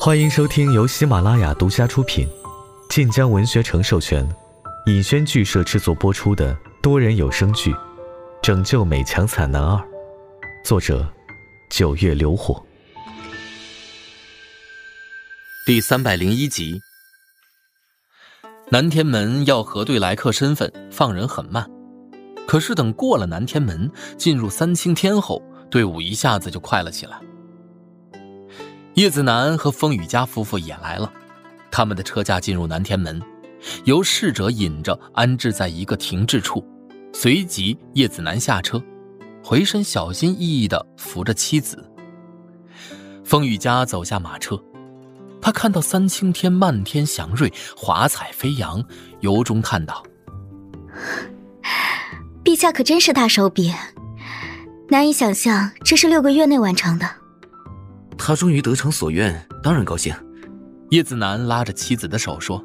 欢迎收听由喜马拉雅独家出品、晋江文学城授权、尹轩剧社制作播出的多人有声剧《拯救美强惨男二》，作者：九月流火，第三百零一集。南天门要核对来客身份，放人很慢。可是等过了南天门，进入三清天后，队伍一下子就快了起来。叶子楠和风雨家夫妇也来了，他们的车驾进入南天门，由侍者引着安置在一个停滞处。随即，叶子楠下车，回身小心翼翼地扶着妻子。风雨家走下马车，他看到三清天漫天祥瑞，华彩飞扬，由衷叹道：“陛下可真是大手笔，难以想象这是六个月内完成的。”他终于得偿所愿，当然高兴。叶子楠拉着妻子的手说：“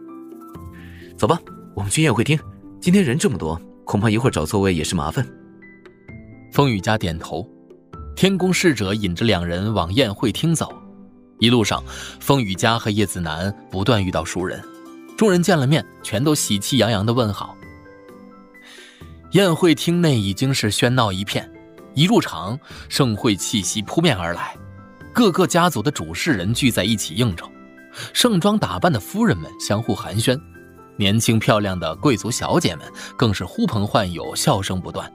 走吧，我们去宴会厅。今天人这么多，恐怕一会儿找座位也是麻烦。”风雨家点头。天宫侍者引着两人往宴会厅走。一路上，风雨家和叶子楠不断遇到熟人，众人见了面，全都喜气洋洋的问好。宴会厅内已经是喧闹一片，一入场，盛会气息扑面而来。各个家族的主事人聚在一起应酬，盛装打扮的夫人们相互寒暄，年轻漂亮的贵族小姐们更是呼朋唤友，笑声不断。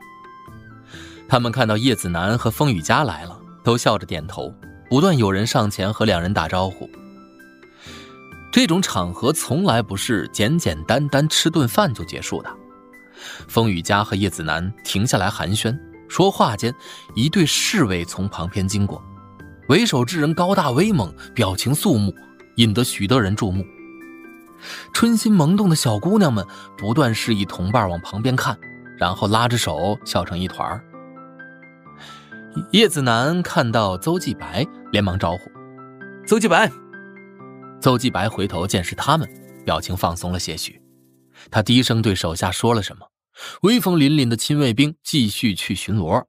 他们看到叶子楠和风雨家来了，都笑着点头，不断有人上前和两人打招呼。这种场合从来不是简简单单吃顿饭就结束的。风雨家和叶子楠停下来寒暄，说话间，一队侍卫从旁边经过。为首之人高大威猛，表情肃穆，引得许多人注目。春心萌动的小姑娘们不断示意同伴往旁边看，然后拉着手笑成一团。叶子楠看到邹继白，连忙招呼：“邹继白。”邹继白回头见是他们，表情放松了些许。他低声对手下说了什么，威风凛凛的亲卫兵继续去巡逻。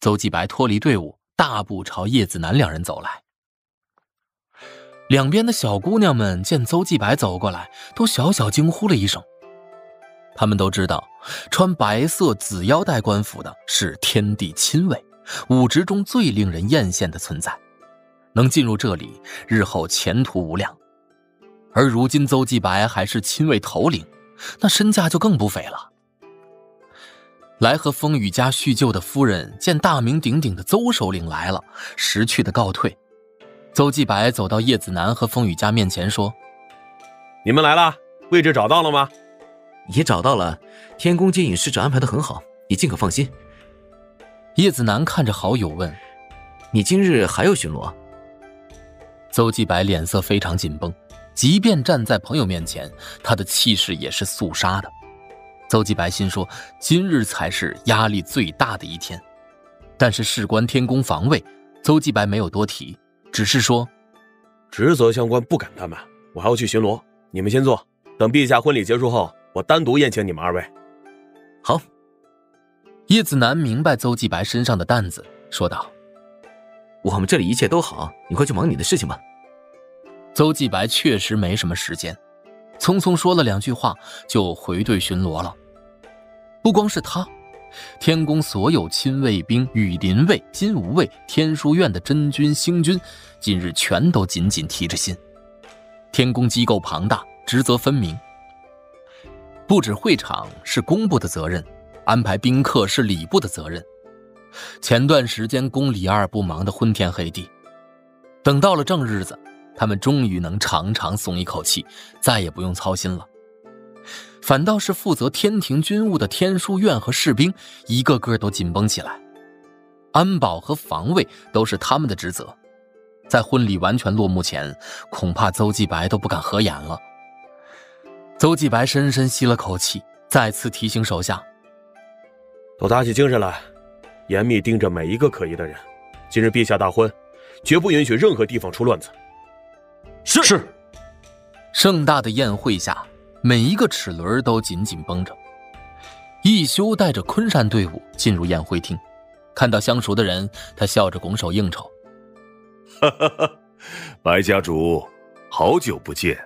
邹继白脱离队伍。大步朝叶子楠两人走来，两边的小姑娘们见邹继白走过来，都小小惊呼了一声。他们都知道，穿白色紫腰带官服的是天地亲卫，武职中最令人艳羡的存在，能进入这里，日后前途无量。而如今邹继白还是亲卫头领，那身价就更不菲了。来和风雨家叙旧的夫人见大名鼎鼎的邹首领来了，识趣的告退。邹继白走到叶子楠和风雨家面前说：“你们来了，位置找到了吗？也找到了。天宫接引使者安排的很好，你尽可放心。”叶子楠看着好友问：“你今日还要巡逻？”邹继白脸色非常紧绷，即便站在朋友面前，他的气势也是肃杀的。邹继白心说：“今日才是压力最大的一天。”但是事关天宫防卫，邹继白没有多提，只是说：“职责相关，不敢怠慢。我还要去巡逻，你们先坐，等陛下婚礼结束后，我单独宴请你们二位。”好。叶子楠明白邹继白身上的担子，说道：“我们这里一切都好，你快去忙你的事情吧。”邹继白确实没什么时间。匆匆说了两句话，就回队巡逻了。不光是他，天宫所有亲卫兵、羽林卫、金吾卫、天书院的真军、星军，今日全都紧紧提着心。天宫机构庞大，职责分明。布置会场是工部的责任，安排宾客是礼部的责任。前段时间宫里二部忙得昏天黑地，等到了正日子。他们终于能长长松一口气，再也不用操心了。反倒是负责天庭军务的天书院和士兵，一个个都紧绷起来。安保和防卫都是他们的职责。在婚礼完全落幕前，恐怕邹继白都不敢合眼了。邹继白深深吸了口气，再次提醒手下：“都打起精神来，严密盯着每一个可疑的人。今日陛下大婚，绝不允许任何地方出乱子。”是是，盛大的宴会下，每一个齿轮都紧紧绷着。一休带着昆山队伍进入宴会厅，看到相熟的人，他笑着拱手应酬：“哈哈哈白家主，好久不见，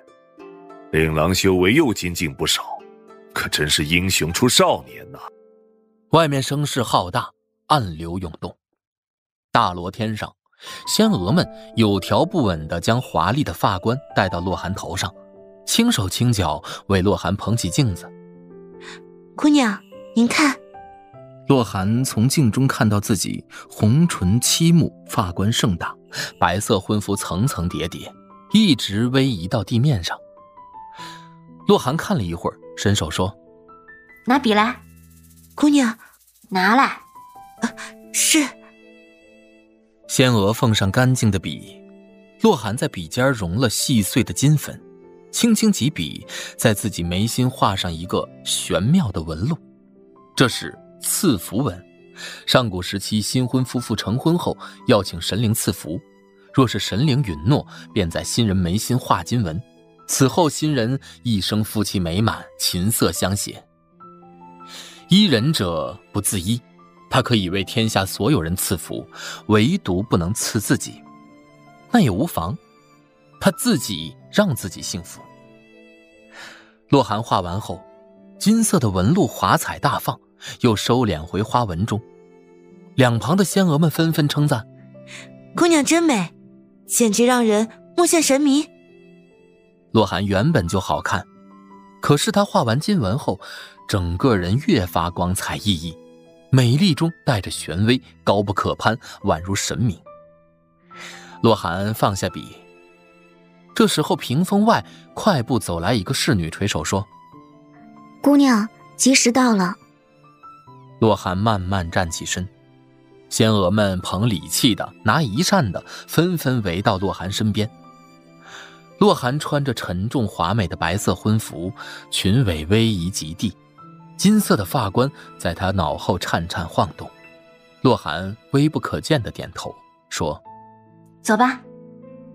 令郎修为又精进不少，可真是英雄出少年呐！外面声势浩大，暗流涌动，大罗天上，仙娥们有条不紊地将华丽的发冠戴到洛寒头上，轻手轻脚为洛寒捧起镜子。姑娘，您看。洛寒从镜中看到自己红唇漆目，发冠盛大，白色婚服层层叠叠，一直逶移到地面上。洛寒看了一会儿，伸手说：“拿笔来。”姑娘，拿来。啊，是。仙娥奉上干净的笔，洛寒在笔尖融了细碎的金粉，轻轻几笔，在自己眉心画上一个玄妙的纹路，这是。赐福纹，上古时期新婚夫妇成婚后要请神灵赐福，若是神灵允诺，便在新人眉心画金纹，此后新人一生夫妻美满，琴瑟相携。依人者不自依，他可以为天下所有人赐福，唯独不能赐自己，那也无妨，他自己让自己幸福。洛寒画完后，金色的纹路华彩大放。又收敛回花纹中，两旁的仙娥们纷纷称赞：“姑娘真美，简直让人目眩神迷。”洛寒原本就好看，可是她画完金纹后，整个人越发光彩熠熠，美丽中带着玄威，高不可攀，宛如神明。洛寒放下笔，这时候屏风外快步走来一个侍女，垂手说：“姑娘，吉时到了。”洛寒慢慢站起身，仙娥们捧礼器的、拿一扇的，纷纷围到洛寒身边。洛寒穿着沉重华美的白色婚服，裙尾逶迤及地，金色的发冠在他脑后颤颤晃动。洛寒微不可见的点头，说：“走吧。”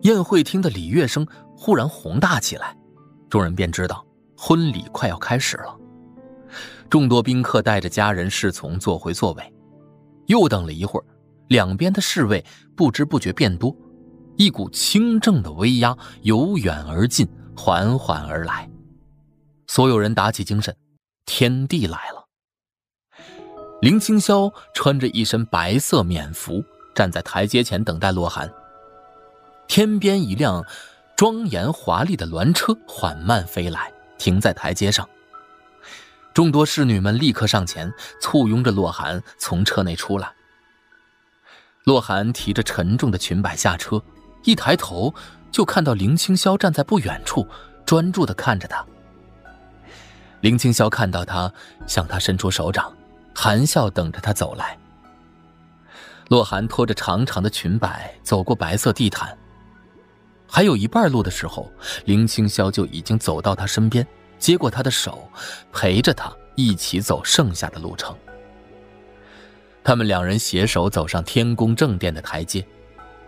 宴会厅的礼乐声忽然宏大起来，众人便知道婚礼快要开始了。众多宾客带着家人侍从坐回座位，又等了一会儿，两边的侍卫不知不觉变多，一股清正的威压由远而近，缓缓而来。所有人打起精神，天帝来了。林清霄穿着一身白色冕服，站在台阶前等待洛寒。天边一辆庄严华丽的鸾车缓慢飞来，停在台阶上。众多侍女们立刻上前簇拥着洛寒从车内出来。洛寒提着沉重的裙摆下车，一抬头就看到林清霄站在不远处，专注地看着他。林清霄看到他，向他伸出手掌，含笑等着他走来。洛寒拖着长长的裙摆走过白色地毯，还有一半路的时候，林清霄就已经走到他身边。接过他的手，陪着他一起走剩下的路程。他们两人携手走上天宫正殿的台阶，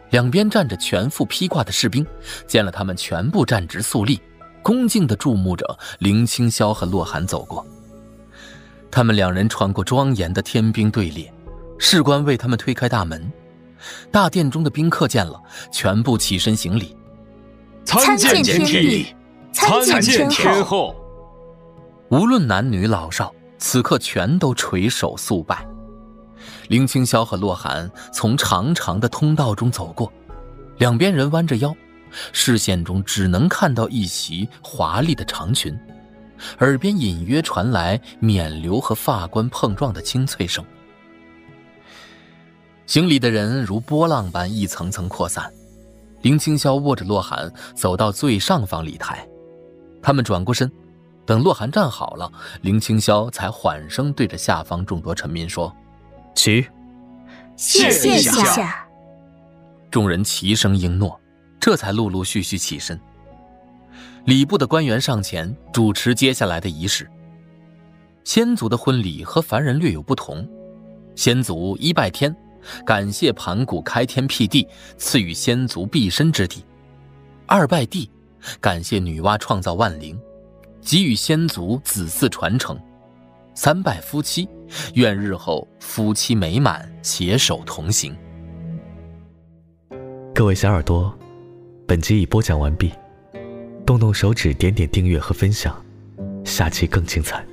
两边站着全副披挂的士兵，见了他们全部站直肃立，恭敬地注目着林清霄和洛寒走过。他们两人穿过庄严的天兵队列，士官为他们推开大门。大殿中的宾客见了，全部起身行礼，参见天帝，参见天后。无论男女老少，此刻全都垂手肃拜。林清霄和洛寒从长长的通道中走过，两边人弯着腰，视线中只能看到一袭华丽的长裙，耳边隐约传来冕旒和发冠碰撞的清脆声。行礼的人如波浪般一层层扩散。林清霄握着洛寒走到最上方礼台，他们转过身。等洛寒站好了，林清霄才缓声对着下方众多臣民说：“起。”谢谢下。众人齐声应诺，这才陆陆续续起身。礼部的官员上前主持接下来的仪式。先祖的婚礼和凡人略有不同，先祖一拜天，感谢盘古开天辟地，赐予仙族毕生之地；二拜地，感谢女娲创造万灵。给予先族子嗣传承，三拜夫妻，愿日后夫妻美满，携手同行。各位小耳朵，本集已播讲完毕，动动手指点点订阅和分享，下期更精彩。